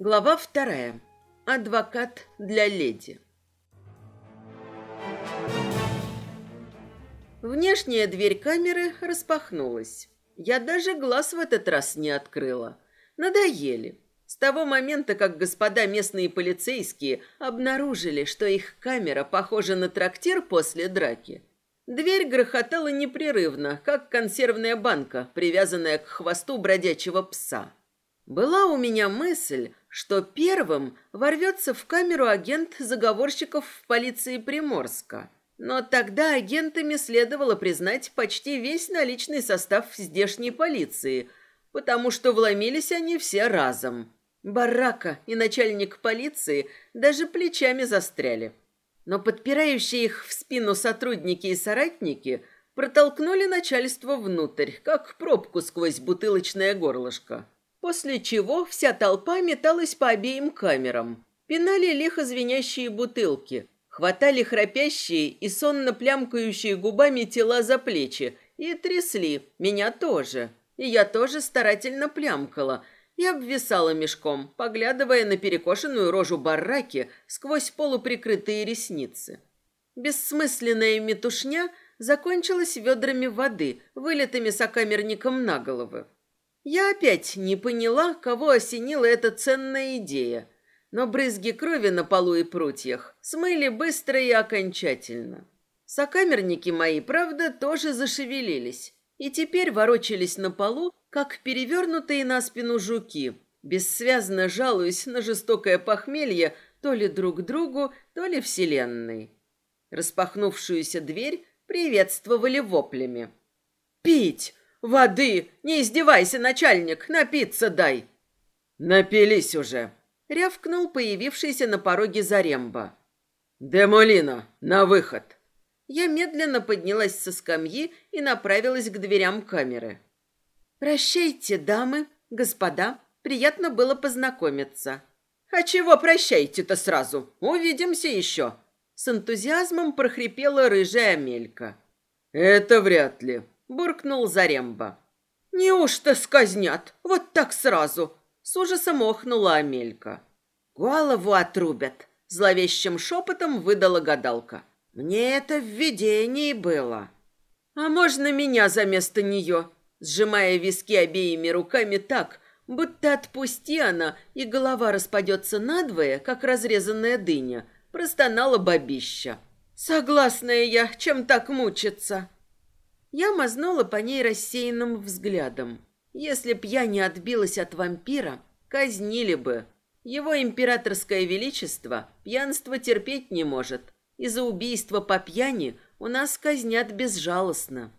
Глава вторая. Адвокат для леди. Внешняя дверь камеры распахнулась. Я даже глаз в этот раз не открыла. Надоели. С того момента, как господа местные полицейские обнаружили, что их камера похожа на трактир после драки, дверь грохотала непрерывно, как консервная банка, привязанная к хвосту бродячего пса. Была у меня мысль, что первым ворвется в камеру агент заговорщиков в полиции Приморска. Но тогда агентами следовало признать почти весь наличный состав здешней полиции, потому что вломились они все разом. Барака и начальник полиции даже плечами застряли. Но подпирающие их в спину сотрудники и соратники протолкнули начальство внутрь, как пробку сквозь бутылочное горлышко. После чего вся толпа металась по обеим камерам. Пинали лихо звенящие бутылки, хватали храпящие и сонно плямкающие губами тела за плечи и трясли, меня тоже. И я тоже старательно плямкала и обвисала мешком, поглядывая на перекошенную рожу бараки сквозь полуприкрытые ресницы. Бессмысленная метушня закончилась ведрами воды, вылитыми сокамерником на головы. Я опять не поняла, кого осенила эта ценная идея, но брызги крови на полу и прутьях смыли быстро и окончательно. Сокамерники мои, правда, тоже зашевелились и теперь ворочались на полу, как перевернутые на спину жуки, бессвязно жалуясь на жестокое похмелье то ли друг другу, то ли вселенной. Распахнувшуюся дверь приветствовали воплями. «Пить! Воды! Не издевайся, начальник! Напиться дай!» «Напились уже!» — рявкнул появившийся на пороге Заремба. «Демолино, на выход!» Я медленно поднялась со скамьи и направилась к дверям камеры. «Прощайте, дамы, господа, приятно было познакомиться». «А чего прощайте-то сразу? Увидимся еще!» С энтузиазмом прохрипела рыжая Амелька. «Это вряд ли», буркнул Заремба. «Неужто сказнят? Вот так сразу!» С ужасом охнула Амелька. «Голову отрубят!» Зловещим шепотом выдала гадалка. «Мне это в видении было!» «А можно меня за место нее?» Сжимая виски обеими руками так, будто отпусти она, и голова распадется надвое, как разрезанная дыня, простонала бабища. «Согласная я, чем так мучиться?» Я мазнула по ней рассеянным взглядом. Если б я не отбилась от вампира, казнили бы. Его императорское величество пьянство терпеть не может. И за убийство по пьяни у нас казнят безжалостно.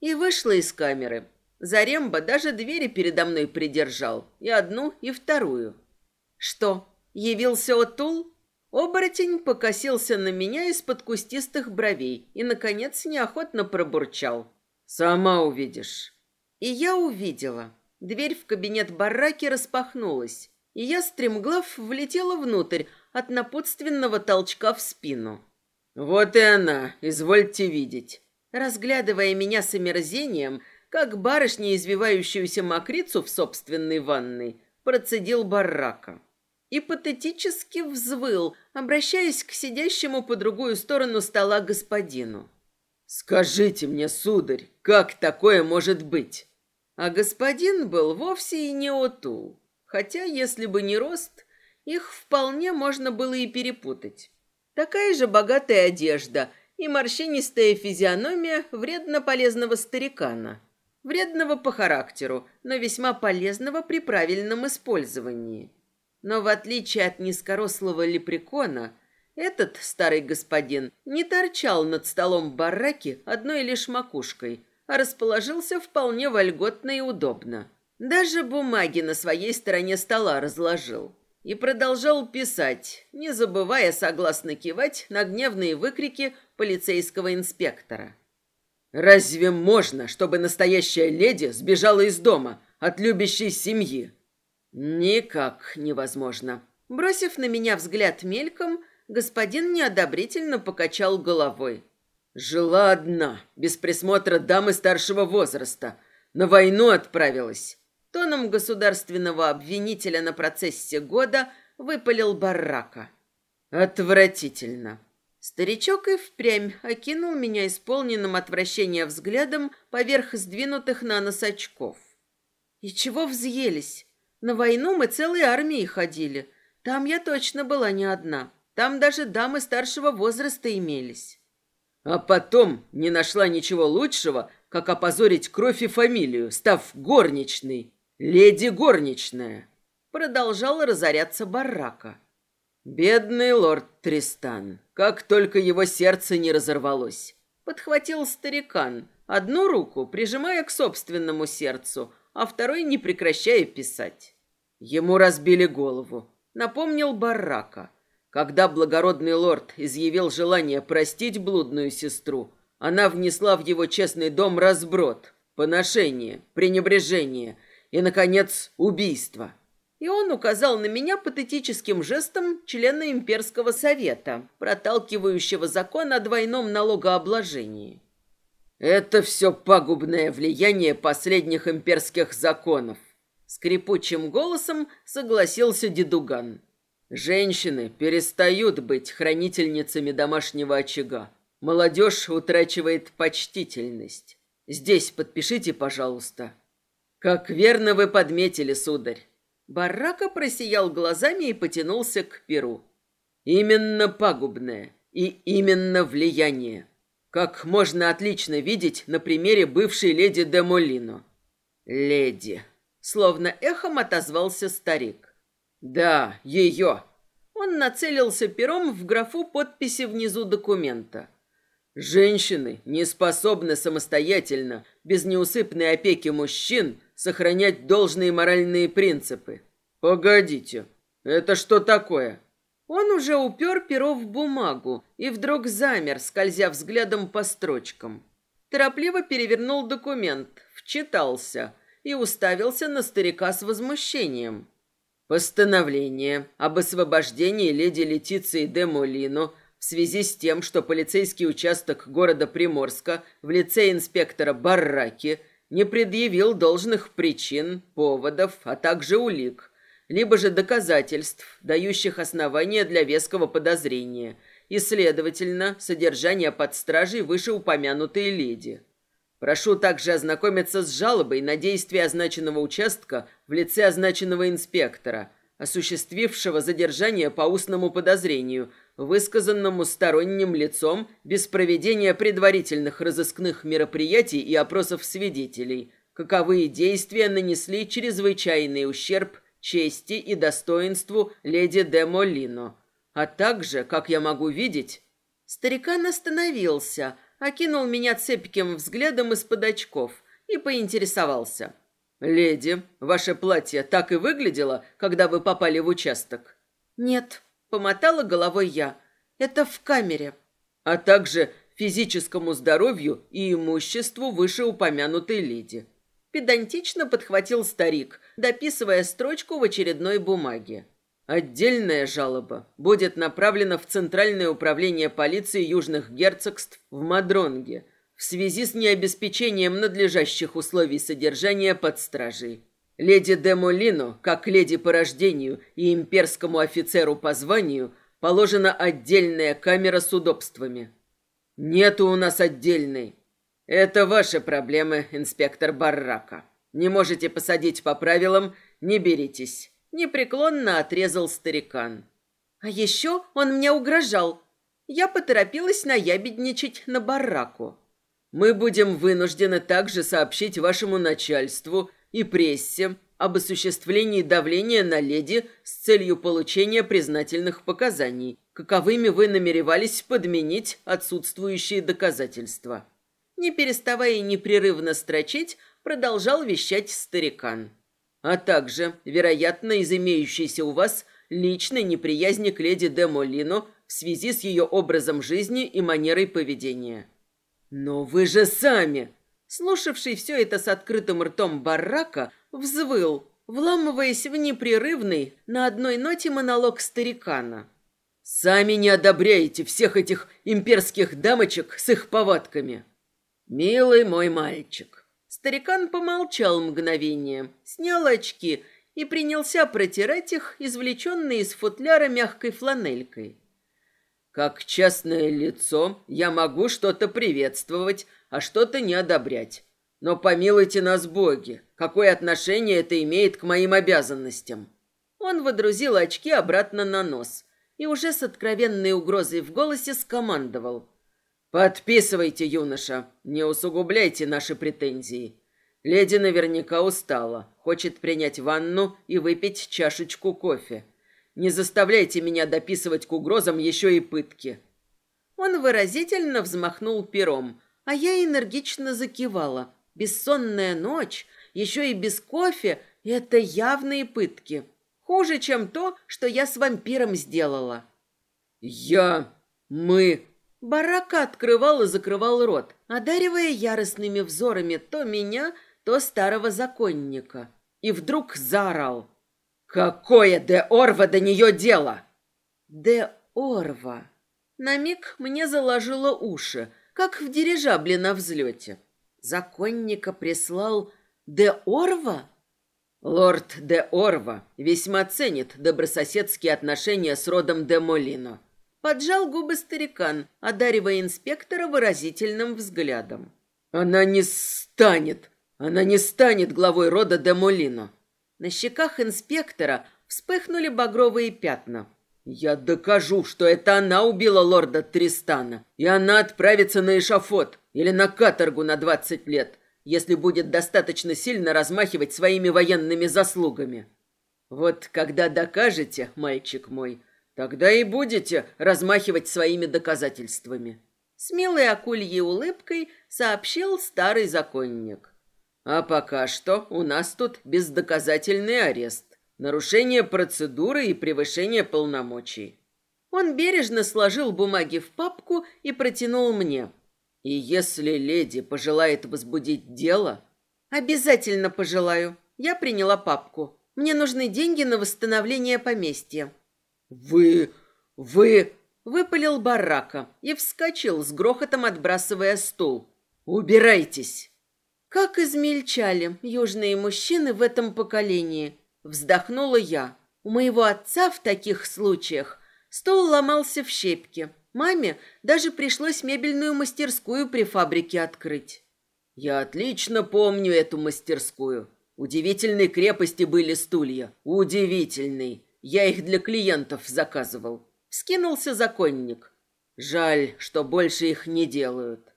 И вышла из камеры. Заремба даже двери передо мной придержал. И одну, и вторую. Что, явился Отул? Оборотень покосился на меня из-под кустистых бровей и, наконец, неохотно пробурчал. «Сама увидишь». И я увидела. Дверь в кабинет бараки распахнулась, и я, стремглав, влетела внутрь от напутственного толчка в спину. «Вот и она, извольте видеть». Разглядывая меня с омерзением, как барышня, извивающуюся мокрицу в собственной ванной, процедил барака и патетически взвыл, обращаясь к сидящему по другую сторону стола господину. «Скажите мне, сударь, как такое может быть?» А господин был вовсе и не Отул, хотя, если бы не рост, их вполне можно было и перепутать. Такая же богатая одежда и морщинистая физиономия вредно-полезного старикана. Вредного по характеру, но весьма полезного при правильном использовании. Но в отличие от низкорослого лепрекона, этот старый господин не торчал над столом бараки одной лишь макушкой, а расположился вполне вольготно и удобно. Даже бумаги на своей стороне стола разложил. И продолжал писать, не забывая согласно кивать на гневные выкрики полицейского инспектора. «Разве можно, чтобы настоящая леди сбежала из дома от любящей семьи?» Никак невозможно. Бросив на меня взгляд мельком, господин неодобрительно покачал головой. Жила одна, без присмотра дамы старшего возраста. На войну отправилась. Тоном государственного обвинителя на процессе года выпалил Баррака. «Отвратительно!» Старичок и впрямь окинул меня исполненным отвращения взглядом поверх сдвинутых на нос очков. «И чего взъелись? На войну мы целой армией ходили. Там я точно была не одна. Там даже дамы старшего возраста имелись». А потом не нашла ничего лучшего, как опозорить кровь и фамилию, став горничной. Леди горничная. Продолжал разоряться барака. Бедный лорд Тристан, как только его сердце не разорвалось. Подхватил старикан, одну руку прижимая к собственному сердцу, а второй не прекращая писать. Ему разбили голову. Напомнил Барака. Когда благородный лорд изъявил желание простить блудную сестру, она внесла в его честный дом разброд, поношение, пренебрежение и, наконец, убийство и он указал на меня патетическим жестом члена имперского совета, проталкивающего закон о двойном налогообложении. «Это все пагубное влияние последних имперских законов», — скрипучим голосом согласился Дедуган. «Женщины перестают быть хранительницами домашнего очага. Молодежь утрачивает почтительность. Здесь подпишите, пожалуйста». «Как верно вы подметили, сударь. Барака просиял глазами и потянулся к перу. Именно пагубное и именно влияние. Как можно отлично видеть на примере бывшей леди де Молино. Леди. Словно эхом отозвался старик. Да, ее. Он нацелился пером в графу подписи внизу документа. Женщины не способны самостоятельно, без неусыпной опеки мужчин, сохранять должные моральные принципы. Погодите, это что такое? Он уже упер перо в бумагу и вдруг замер, скользя взглядом по строчкам. Торопливо перевернул документ, вчитался и уставился на старика с возмущением. Постановление об освобождении леди Летиции де Молино в связи с тем, что полицейский участок города Приморска в лице инспектора Барраки не предъявил должных причин, поводов, а также улик, либо же доказательств, дающих основания для веского подозрения, и, следовательно, содержание под стражей вышеупомянутой леди. Прошу также ознакомиться с жалобой на действия означенного участка в лице означенного инспектора, осуществившего задержание по устному подозрению, высказанному сторонним лицом без проведения предварительных разыскных мероприятий и опросов свидетелей, каковые действия нанесли чрезвычайный ущерб чести и достоинству леди де Молино, а также, как я могу видеть... Старикан остановился, окинул меня цепким взглядом из-под очков и поинтересовался. «Леди, ваше платье так и выглядело, когда вы попали в участок?» «Нет», Помотала головой я. Это в камере. А также физическому здоровью и имуществу вышеупомянутой леди. Педантично подхватил старик, дописывая строчку в очередной бумаге. Отдельная жалоба будет направлена в Центральное управление полиции Южных герцогств в Мадронге в связи с необеспечением надлежащих условий содержания под стражей. Леди де Молино, как леди по рождению и имперскому офицеру по званию, положена отдельная камера с удобствами. Нету у нас отдельной. Это ваши проблемы, инспектор Баррака. Не можете посадить по правилам, не беритесь. Непреклонно отрезал старикан. А еще он мне угрожал. Я поторопилась наябедничать на Барраку. Мы будем вынуждены также сообщить вашему начальству и прессе об осуществлении давления на леди с целью получения признательных показаний, каковыми вы намеревались подменить отсутствующие доказательства. Не переставая непрерывно строчить, продолжал вещать старикан. А также, вероятно, из имеющейся у вас личной неприязни к леди де Молино в связи с ее образом жизни и манерой поведения. «Но вы же сами!» Слушавший все это с открытым ртом барака взвыл, вламываясь в непрерывный на одной ноте монолог старикана. «Сами не одобряете всех этих имперских дамочек с их повадками». «Милый мой мальчик, Старикан помолчал мгновение, снял очки и принялся протирать их, извлеченные из футляра мягкой фланелькой. Как частное лицо я могу что-то приветствовать, а что-то не одобрять. Но помилуйте нас, боги, какое отношение это имеет к моим обязанностям? Он водрузил очки обратно на нос и уже с откровенной угрозой в голосе скомандовал. «Подписывайте, юноша, не усугубляйте наши претензии. Леди наверняка устала, хочет принять ванну и выпить чашечку кофе. Не заставляйте меня дописывать к угрозам еще и пытки». Он выразительно взмахнул пером, а я энергично закивала. Бессонная ночь, еще и без кофе — это явные пытки. Хуже, чем то, что я с вампиром сделала. «Я... мы...» Барака открывал и закрывал рот, одаривая яростными взорами то меня, то старого законника. И вдруг заорал. «Какое де Орва до нее дело?» «Де Орва». На миг мне заложило уши, как в дирижабле на взлете. Законника прислал де Орва? Лорд де Орва весьма ценит добрососедские отношения с родом де Молино. Поджал губы старикан, одаривая инспектора выразительным взглядом. Она не станет, она не станет главой рода де Молино. На щеках инспектора вспыхнули багровые пятна. «Я докажу, что это она убила лорда Тристана, и она отправится на эшафот или на каторгу на двадцать лет, если будет достаточно сильно размахивать своими военными заслугами. Вот когда докажете, мальчик мой, тогда и будете размахивать своими доказательствами». Смелой акульей улыбкой сообщил старый законник. А пока что у нас тут бездоказательный арест, нарушение процедуры и превышение полномочий. Он бережно сложил бумаги в папку и протянул мне. И если леди пожелает возбудить дело... Обязательно пожелаю. Я приняла папку. Мне нужны деньги на восстановление поместья. Вы... вы... Выпалил барака и вскочил с грохотом, отбрасывая стул. «Убирайтесь!» Как измельчали южные мужчины в этом поколении, вздохнула я. У моего отца в таких случаях стол ломался в щепки. Маме даже пришлось мебельную мастерскую при фабрике открыть. Я отлично помню эту мастерскую. Удивительной крепости были стулья. Удивительной. Я их для клиентов заказывал. Скинулся законник. Жаль, что больше их не делают.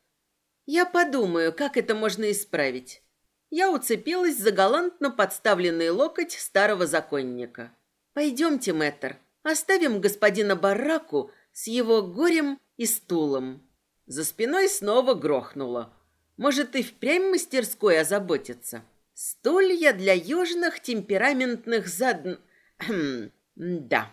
Я подумаю, как это можно исправить. Я уцепилась за галантно подставленный локоть старого законника. Пойдемте, мэтр, оставим господина Бараку с его горем и стулом. За спиной снова грохнуло. Может, и впрямь мастерской озаботиться. Стулья для южных темпераментных зад... да.